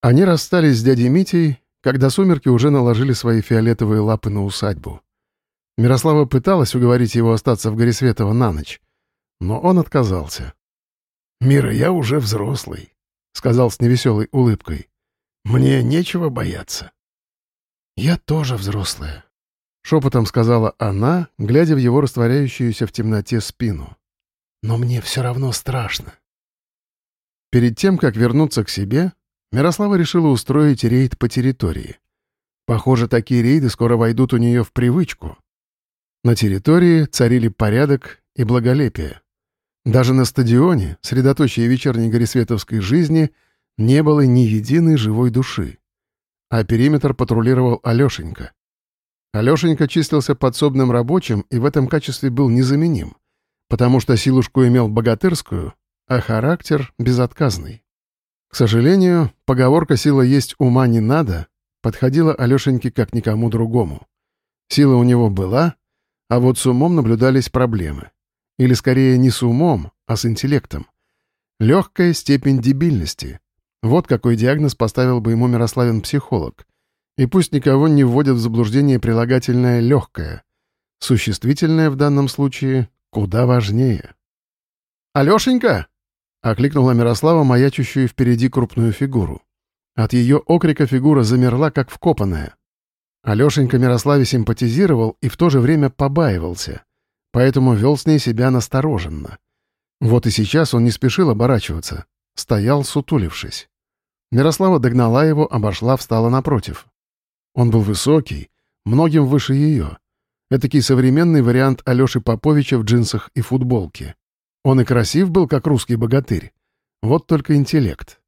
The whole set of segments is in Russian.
Они расстались с дядей Митей, когда сумерки уже наложили свои фиолетовые лапы на усадьбу. Мирослава пыталась уговорить его остаться в Горисветово на ночь, но он отказался. «Мира, я уже взрослый», — сказал с невеселой улыбкой. «Мне нечего бояться». «Я тоже взрослая», — шепотом сказала она, глядя в его растворяющуюся в темноте спину. «Но мне все равно страшно». Перед тем, как вернуться к себе, Мирослава решила устроить рейд по территории. Похоже, такие рейды скоро войдут у нее в привычку. На территории царили порядок и благолепие. Даже на стадионе, средоточие вечерней горисветовской жизни, не было ни единой живой души. А периметр патрулировал Алешенька. Алешенька числился подсобным рабочим и в этом качестве был незаменим, потому что силушку имел богатырскую, а характер — безотказный. К сожалению, поговорка «сила есть ума не надо» подходила Алешеньке как никому другому. Сила у него была, а вот с умом наблюдались проблемы. Или скорее не с умом, а с интеллектом. Легкая степень дебильности. Вот какой диагноз поставил бы ему Мирославин психолог. И пусть никого не вводят в заблуждение прилагательное «легкое». Существительное в данном случае куда важнее. «Алешенька!» — окликнула Мирослава маячущую впереди крупную фигуру. От ее окрика фигура замерла, как вкопанная. Алешенька Мирославе симпатизировал и в то же время побаивался, поэтому вел с ней себя настороженно. Вот и сейчас он не спешил оборачиваться, стоял, сутулившись. Мирослава догнала его, обошла, встала напротив. Он был высокий, многим выше ее. Этакий современный вариант Алеши Поповича в джинсах и футболке. Он и красив был, как русский богатырь. Вот только интеллект.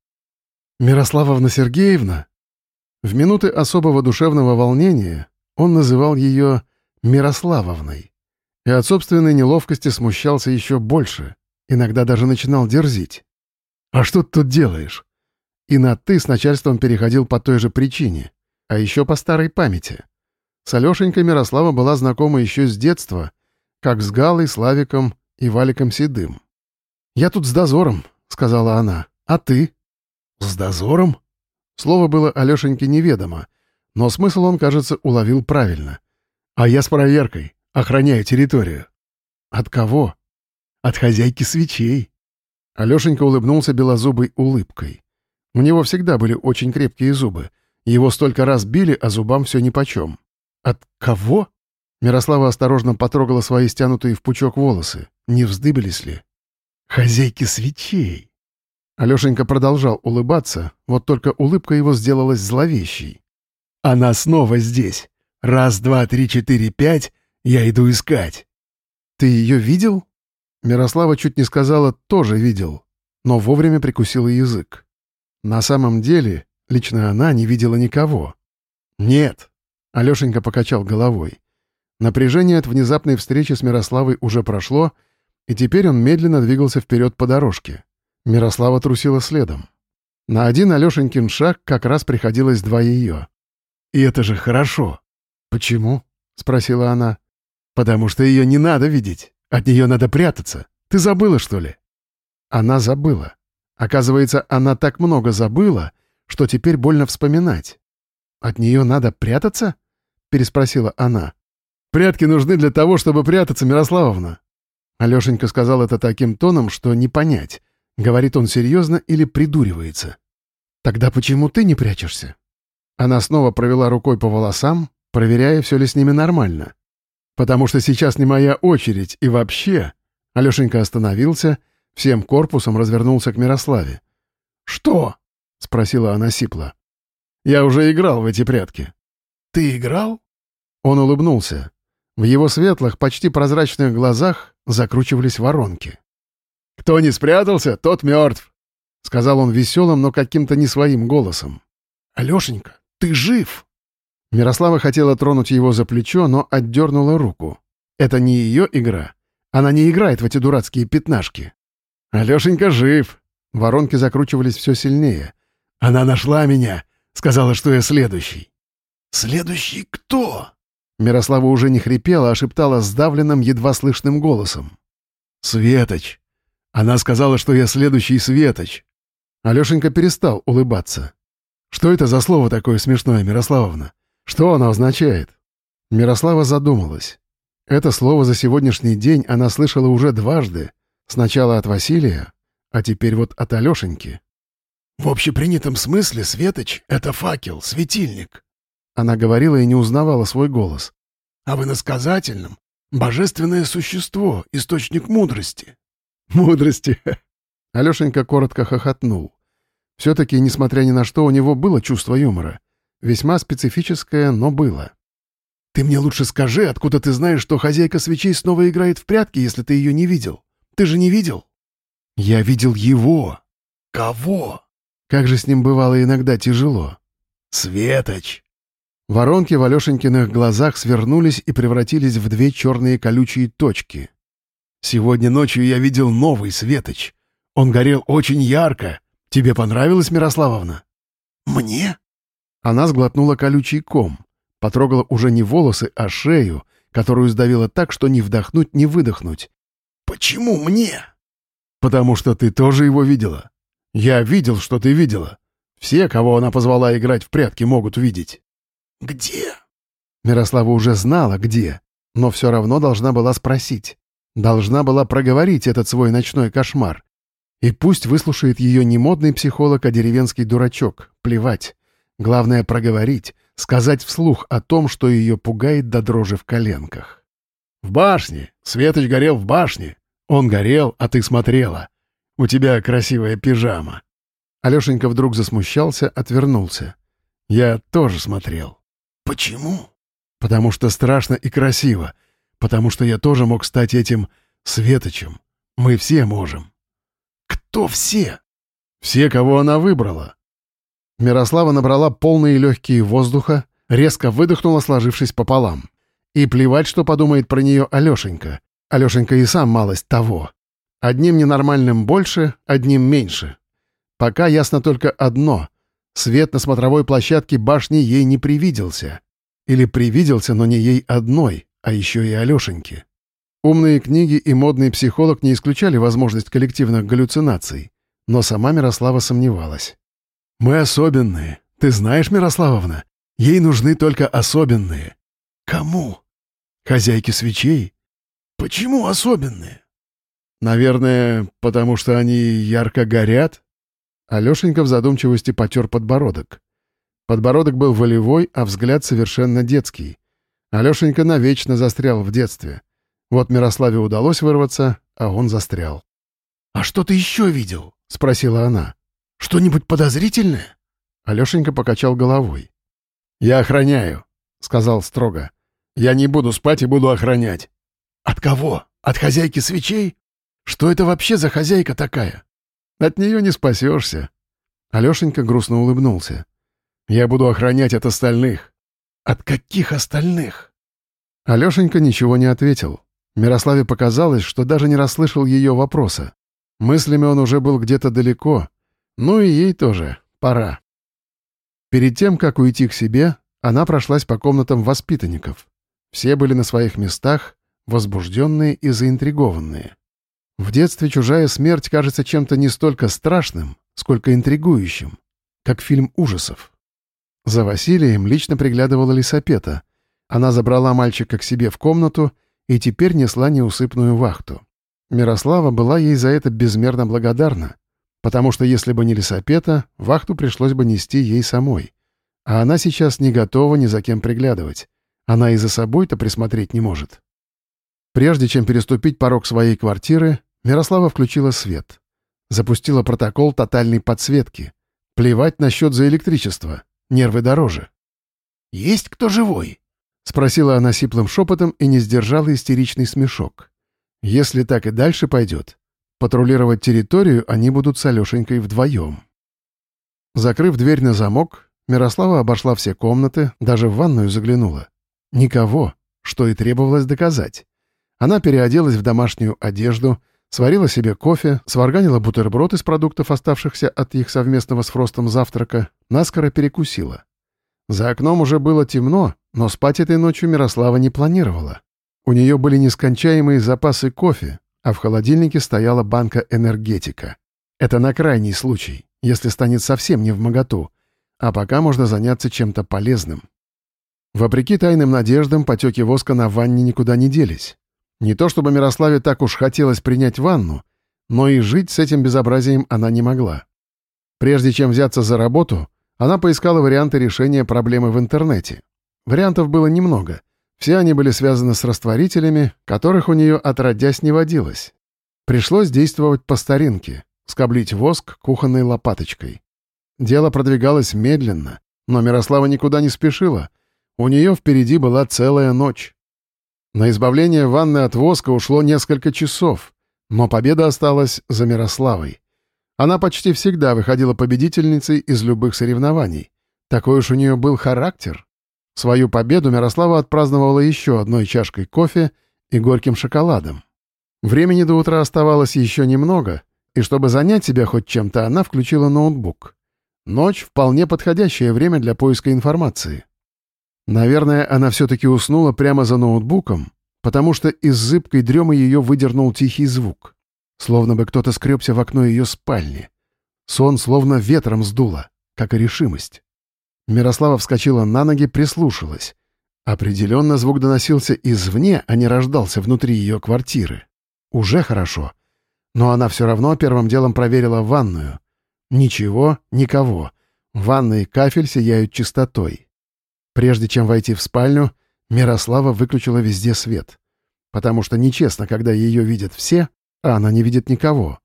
Мирославовна Сергеевна? В минуты особого душевного волнения он называл ее Мирославовной. И от собственной неловкости смущался еще больше, иногда даже начинал дерзить. «А что ты тут делаешь?» И на «ты» с начальством переходил по той же причине, а еще по старой памяти. С Алешенькой Мирослава была знакома еще с детства, как с Галой, Славиком и Валиком Седым. «Я тут с дозором», — сказала она. «А ты?» «С дозором?» Слово было Алешеньке неведомо, но смысл он, кажется, уловил правильно. «А я с проверкой, охраняю территорию». «От кого?» «От хозяйки свечей». Алешенька улыбнулся белозубой улыбкой. У него всегда были очень крепкие зубы. Его столько раз били, а зубам все нипочем. «От кого?» Мирослава осторожно потрогала свои стянутые в пучок волосы. Не вздыбились ли? «Хозяйки свечей!» Алешенька продолжал улыбаться, вот только улыбка его сделалась зловещей. «Она снова здесь. Раз, два, три, четыре, пять. Я иду искать». «Ты ее видел?» Мирослава чуть не сказала «тоже видел», но вовремя прикусила язык. На самом деле, лично она не видела никого. «Нет», — Алешенька покачал головой. Напряжение от внезапной встречи с Мирославой уже прошло, и теперь он медленно двигался вперед по дорожке. Мирослава трусила следом. На один Алешенькин шаг как раз приходилось два ее. «И это же хорошо!» «Почему?» — спросила она. «Потому что ее не надо видеть. От нее надо прятаться. Ты забыла, что ли?» Она забыла. Оказывается, она так много забыла, что теперь больно вспоминать. «От нее надо прятаться?» — переспросила она. Прятки нужны для того, чтобы прятаться, Мирославовна». Алешенька сказал это таким тоном, что не понять, говорит он серьезно или придуривается. «Тогда почему ты не прячешься?» Она снова провела рукой по волосам, проверяя, все ли с ними нормально. «Потому что сейчас не моя очередь, и вообще...» Алешенька остановился, всем корпусом развернулся к Мирославе. «Что?» — спросила она сипло. «Я уже играл в эти прятки». «Ты играл?» Он улыбнулся. В его светлых, почти прозрачных глазах закручивались воронки. «Кто не спрятался, тот мертв», — сказал он веселым, но каким-то не своим голосом. «Алешенька, ты жив!» Мирослава хотела тронуть его за плечо, но отдернула руку. «Это не ее игра. Она не играет в эти дурацкие пятнашки». «Алешенька жив!» Воронки закручивались все сильнее. «Она нашла меня! Сказала, что я следующий!» «Следующий кто?» Мирослава уже не хрипела, а шептала сдавленным, едва слышным голосом. «Светоч! Она сказала, что я следующий Светоч!» Алешенька перестал улыбаться. Что это за слово такое смешное, Мирославовна? Что оно означает?» Мирослава задумалась. Это слово за сегодняшний день она слышала уже дважды. Сначала от Василия, а теперь вот от Алешеньки. «В общепринятом смысле Светоч — это факел, светильник». Она говорила и не узнавала свой голос. «А в иносказательном — божественное существо, источник мудрости». «Мудрости!» Алешенька коротко хохотнул. Все-таки, несмотря ни на что, у него было чувство юмора. Весьма специфическое, но было. «Ты мне лучше скажи, откуда ты знаешь, что хозяйка свечей снова играет в прятки, если ты ее не видел? Ты же не видел?» «Я видел его». «Кого?» Как же с ним бывало иногда тяжело. «Светоч!» Воронки в Алешенькиных глазах свернулись и превратились в две черные колючие точки. «Сегодня ночью я видел новый Светоч. Он горел очень ярко. Тебе понравилось, Мирославовна?» «Мне?» Она сглотнула колючий ком, потрогала уже не волосы, а шею, которую сдавила так, что ни вдохнуть, ни выдохнуть. «Почему мне?» «Потому что ты тоже его видела. Я видел, что ты видела. Все, кого она позвала играть в прятки, могут видеть». «Где?» Мирослава уже знала, где, но все равно должна была спросить. Должна была проговорить этот свой ночной кошмар. И пусть выслушает ее не модный психолог, а деревенский дурачок. Плевать. Главное — проговорить, сказать вслух о том, что ее пугает до дрожи в коленках. «В башне! Светоч горел в башне! Он горел, а ты смотрела. У тебя красивая пижама». Алешенька вдруг засмущался, отвернулся. «Я тоже смотрел». «Почему?» «Потому что страшно и красиво. Потому что я тоже мог стать этим Светочем. Мы все можем». «Кто все?» «Все, кого она выбрала». Мирослава набрала полные легкие воздуха, резко выдохнула, сложившись пополам. И плевать, что подумает про нее Алешенька. Алешенька и сам малость того. Одним ненормальным больше, одним меньше. Пока ясно только одно. Свет на смотровой площадке башни ей не привиделся. Или привиделся, но не ей одной, а еще и Алешеньке. Умные книги и модный психолог не исключали возможность коллективных галлюцинаций. Но сама Мирослава сомневалась. «Мы особенные. Ты знаешь, Мирославовна? Ей нужны только особенные». «Кому?» «Хозяйки свечей. Почему особенные? Наверное, потому что они ярко горят? Алешенька в задумчивости потер подбородок. Подбородок был волевой, а взгляд совершенно детский. Алешенька навечно застрял в детстве. Вот Мирославе удалось вырваться, а он застрял. «А что ты еще видел?» — спросила она. «Что-нибудь подозрительное?» Алешенька покачал головой. «Я охраняю», — сказал строго. «Я не буду спать и буду охранять. От кого? От хозяйки свечей? Что это вообще за хозяйка такая? От нее не спасешься. Алешенька грустно улыбнулся. Я буду охранять от остальных. От каких остальных? Алешенька ничего не ответил. Мирославе показалось, что даже не расслышал ее вопроса. Мыслями он уже был где-то далеко. Ну и ей тоже. Пора. Перед тем, как уйти к себе, она прошлась по комнатам воспитанников. Все были на своих местах, возбужденные и заинтригованные. В детстве чужая смерть кажется чем-то не столько страшным, сколько интригующим, как фильм ужасов. За Василием лично приглядывала Лисапета. Она забрала мальчика к себе в комнату и теперь несла неусыпную вахту. Мирослава была ей за это безмерно благодарна, потому что если бы не Лисапета, вахту пришлось бы нести ей самой. А она сейчас не готова ни за кем приглядывать. Она и за собой-то присмотреть не может. Прежде чем переступить порог своей квартиры, Мирослава включила свет. Запустила протокол тотальной подсветки. Плевать насчет за электричество. Нервы дороже. «Есть кто живой?» — спросила она сиплым шепотом и не сдержала истеричный смешок. «Если так и дальше пойдет, патрулировать территорию они будут с Алешенькой вдвоем». Закрыв дверь на замок, Мирослава обошла все комнаты, даже в ванную заглянула. Никого, что и требовалось доказать. Она переоделась в домашнюю одежду, сварила себе кофе, сварганила бутерброд из продуктов, оставшихся от их совместного с Фростом завтрака, наскоро перекусила. За окном уже было темно, но спать этой ночью Мирослава не планировала. У нее были нескончаемые запасы кофе, а в холодильнике стояла банка энергетика. Это на крайний случай, если станет совсем не в моготу. а пока можно заняться чем-то полезным. Вопреки тайным надеждам, потеки воска на ванне никуда не делись. Не то чтобы Мирославе так уж хотелось принять ванну, но и жить с этим безобразием она не могла. Прежде чем взяться за работу, она поискала варианты решения проблемы в интернете. Вариантов было немного. Все они были связаны с растворителями, которых у нее отродясь не водилось. Пришлось действовать по старинке, скоблить воск кухонной лопаточкой. Дело продвигалось медленно, но Мирослава никуда не спешила — у нее впереди была целая ночь. На избавление ванны от воска ушло несколько часов, но победа осталась за Мирославой. Она почти всегда выходила победительницей из любых соревнований. Такой уж у нее был характер. Свою победу Мирослава отпраздновала еще одной чашкой кофе и горьким шоколадом. Времени до утра оставалось еще немного, и чтобы занять себя хоть чем-то, она включила ноутбук. Ночь — вполне подходящее время для поиска информации. Наверное, она все-таки уснула прямо за ноутбуком, потому что из зыбкой дремы ее выдернул тихий звук. Словно бы кто-то скребся в окно ее спальни. Сон словно ветром сдуло, как и решимость. Мирослава вскочила на ноги, прислушалась. Определенно звук доносился извне, а не рождался внутри ее квартиры. Уже хорошо. Но она все равно первым делом проверила ванную. Ничего, никого. Ванна и кафель сияют чистотой. Прежде чем войти в спальню, Мирослава выключила везде свет. Потому что нечестно, когда ее видят все, а она не видит никого.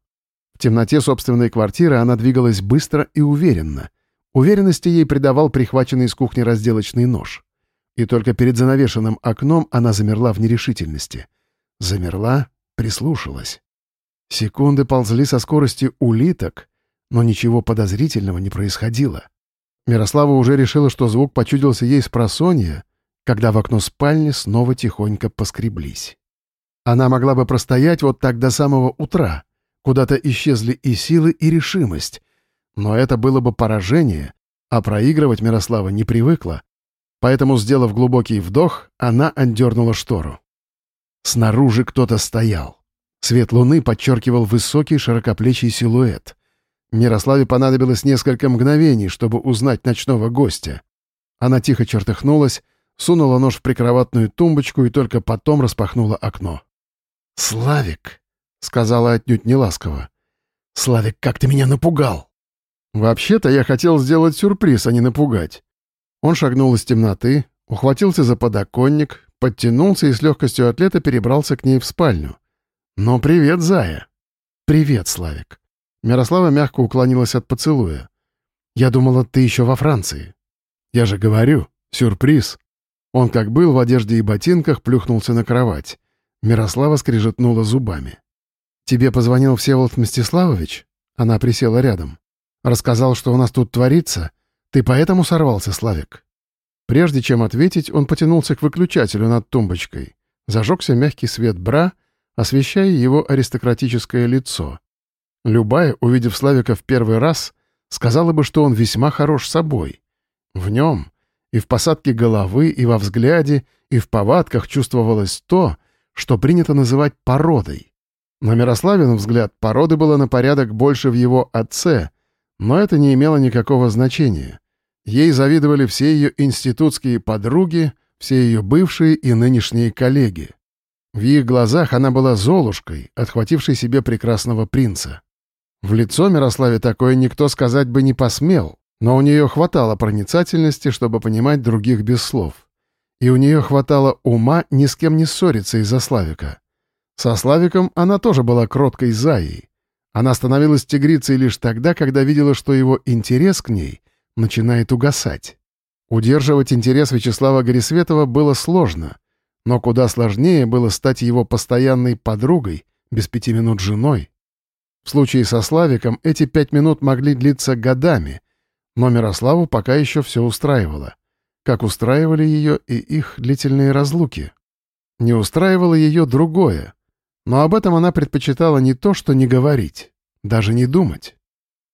В темноте собственной квартиры она двигалась быстро и уверенно. Уверенности ей придавал прихваченный из кухни разделочный нож. И только перед занавешенным окном она замерла в нерешительности. Замерла, прислушалась. Секунды ползли со скоростью улиток, но ничего подозрительного не происходило. Мирослава уже решила, что звук почудился ей с просонья, когда в окно спальни снова тихонько поскреблись. Она могла бы простоять вот так до самого утра. Куда-то исчезли и силы, и решимость. Но это было бы поражение, а проигрывать Мирослава не привыкла. Поэтому, сделав глубокий вдох, она отдернула штору. Снаружи кто-то стоял. Свет луны подчеркивал высокий широкоплечий силуэт. Мирославе понадобилось несколько мгновений, чтобы узнать ночного гостя. Она тихо чертыхнулась, сунула нож в прикроватную тумбочку и только потом распахнула окно. «Славик!» — сказала отнюдь неласково. «Славик, как ты меня напугал!» «Вообще-то я хотел сделать сюрприз, а не напугать». Он шагнул из темноты, ухватился за подоконник, подтянулся и с легкостью атлета перебрался к ней в спальню. «Ну, привет, зая!» «Привет, Славик!» Мирослава мягко уклонилась от поцелуя. «Я думала, ты еще во Франции». «Я же говорю, сюрприз». Он, как был в одежде и ботинках, плюхнулся на кровать. Мирослава скрежетнула зубами. «Тебе позвонил Всеволод Мстиславович?» Она присела рядом. «Рассказал, что у нас тут творится? Ты поэтому сорвался, Славик?» Прежде чем ответить, он потянулся к выключателю над тумбочкой. Зажегся мягкий свет бра, освещая его аристократическое лицо. Любая, увидев Славика в первый раз, сказала бы, что он весьма хорош собой. В нем и в посадке головы, и во взгляде, и в повадках чувствовалось то, что принято называть породой. На Мирославин взгляд породы было на порядок больше в его отце, но это не имело никакого значения. Ей завидовали все ее институтские подруги, все ее бывшие и нынешние коллеги. В их глазах она была золушкой, отхватившей себе прекрасного принца. В лицо Мирославе такое никто сказать бы не посмел, но у нее хватало проницательности, чтобы понимать других без слов. И у нее хватало ума ни с кем не ссориться из-за Славика. Со Славиком она тоже была кроткой заей. Она становилась тигрицей лишь тогда, когда видела, что его интерес к ней начинает угасать. Удерживать интерес Вячеслава Горисветова было сложно, но куда сложнее было стать его постоянной подругой, без пяти минут женой. В случае со Славиком эти пять минут могли длиться годами, но Мирославу пока еще все устраивало. Как устраивали ее и их длительные разлуки. Не устраивало ее другое, но об этом она предпочитала не то, что не говорить, даже не думать.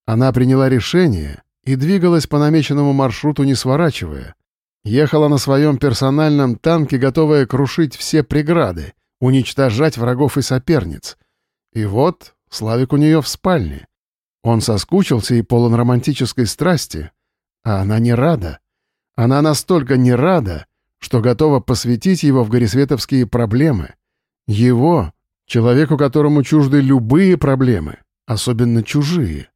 Она приняла решение и двигалась по намеченному маршруту, не сворачивая. Ехала на своем персональном танке, готовая крушить все преграды, уничтожать врагов и соперниц. И вот Славик у нее в спальне. Он соскучился и полон романтической страсти. А она не рада. Она настолько не рада, что готова посвятить его в горисветовские проблемы. Его, человеку, которому чужды любые проблемы, особенно чужие.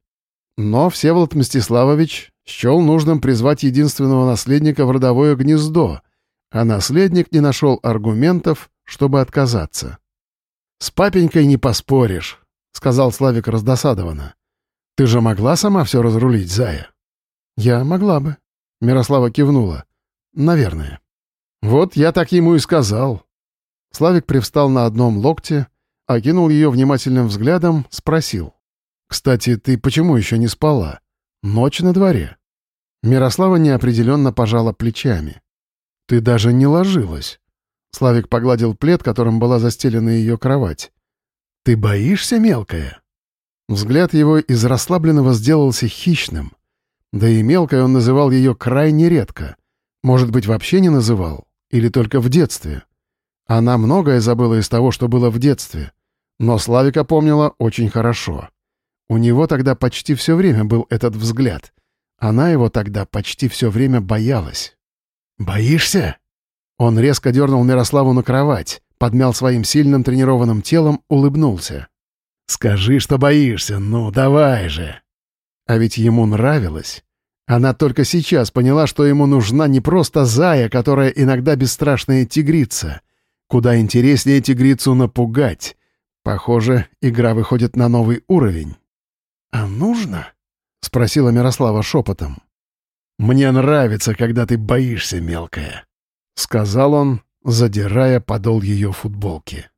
Но Всеволод Мстиславович счел нужным призвать единственного наследника в родовое гнездо, а наследник не нашел аргументов, чтобы отказаться. «С папенькой не поспоришь», — сказал Славик раздосадованно. «Ты же могла сама все разрулить, Зая?» «Я могла бы», — Мирослава кивнула. «Наверное». «Вот я так ему и сказал». Славик привстал на одном локте, окинул ее внимательным взглядом, спросил. «Кстати, ты почему еще не спала? Ночь на дворе». Мирослава неопределенно пожала плечами. «Ты даже не ложилась». Славик погладил плед, которым была застелена ее кровать. «Ты боишься, мелкая?» Взгляд его из расслабленного сделался хищным. Да и мелкой он называл ее крайне редко. Может быть, вообще не называл? Или только в детстве? Она многое забыла из того, что было в детстве. Но Славика помнила очень хорошо. У него тогда почти все время был этот взгляд. Она его тогда почти все время боялась. «Боишься?» Он резко дернул Мирославу на кровать, подмял своим сильным тренированным телом, улыбнулся. «Скажи, что боишься, ну давай же!» А ведь ему нравилось. Она только сейчас поняла, что ему нужна не просто зая, которая иногда бесстрашная тигрица. Куда интереснее тигрицу напугать. Похоже, игра выходит на новый уровень. «А нужно?» — спросила Мирослава шепотом. «Мне нравится, когда ты боишься, мелкая», — сказал он, задирая подол ее футболки.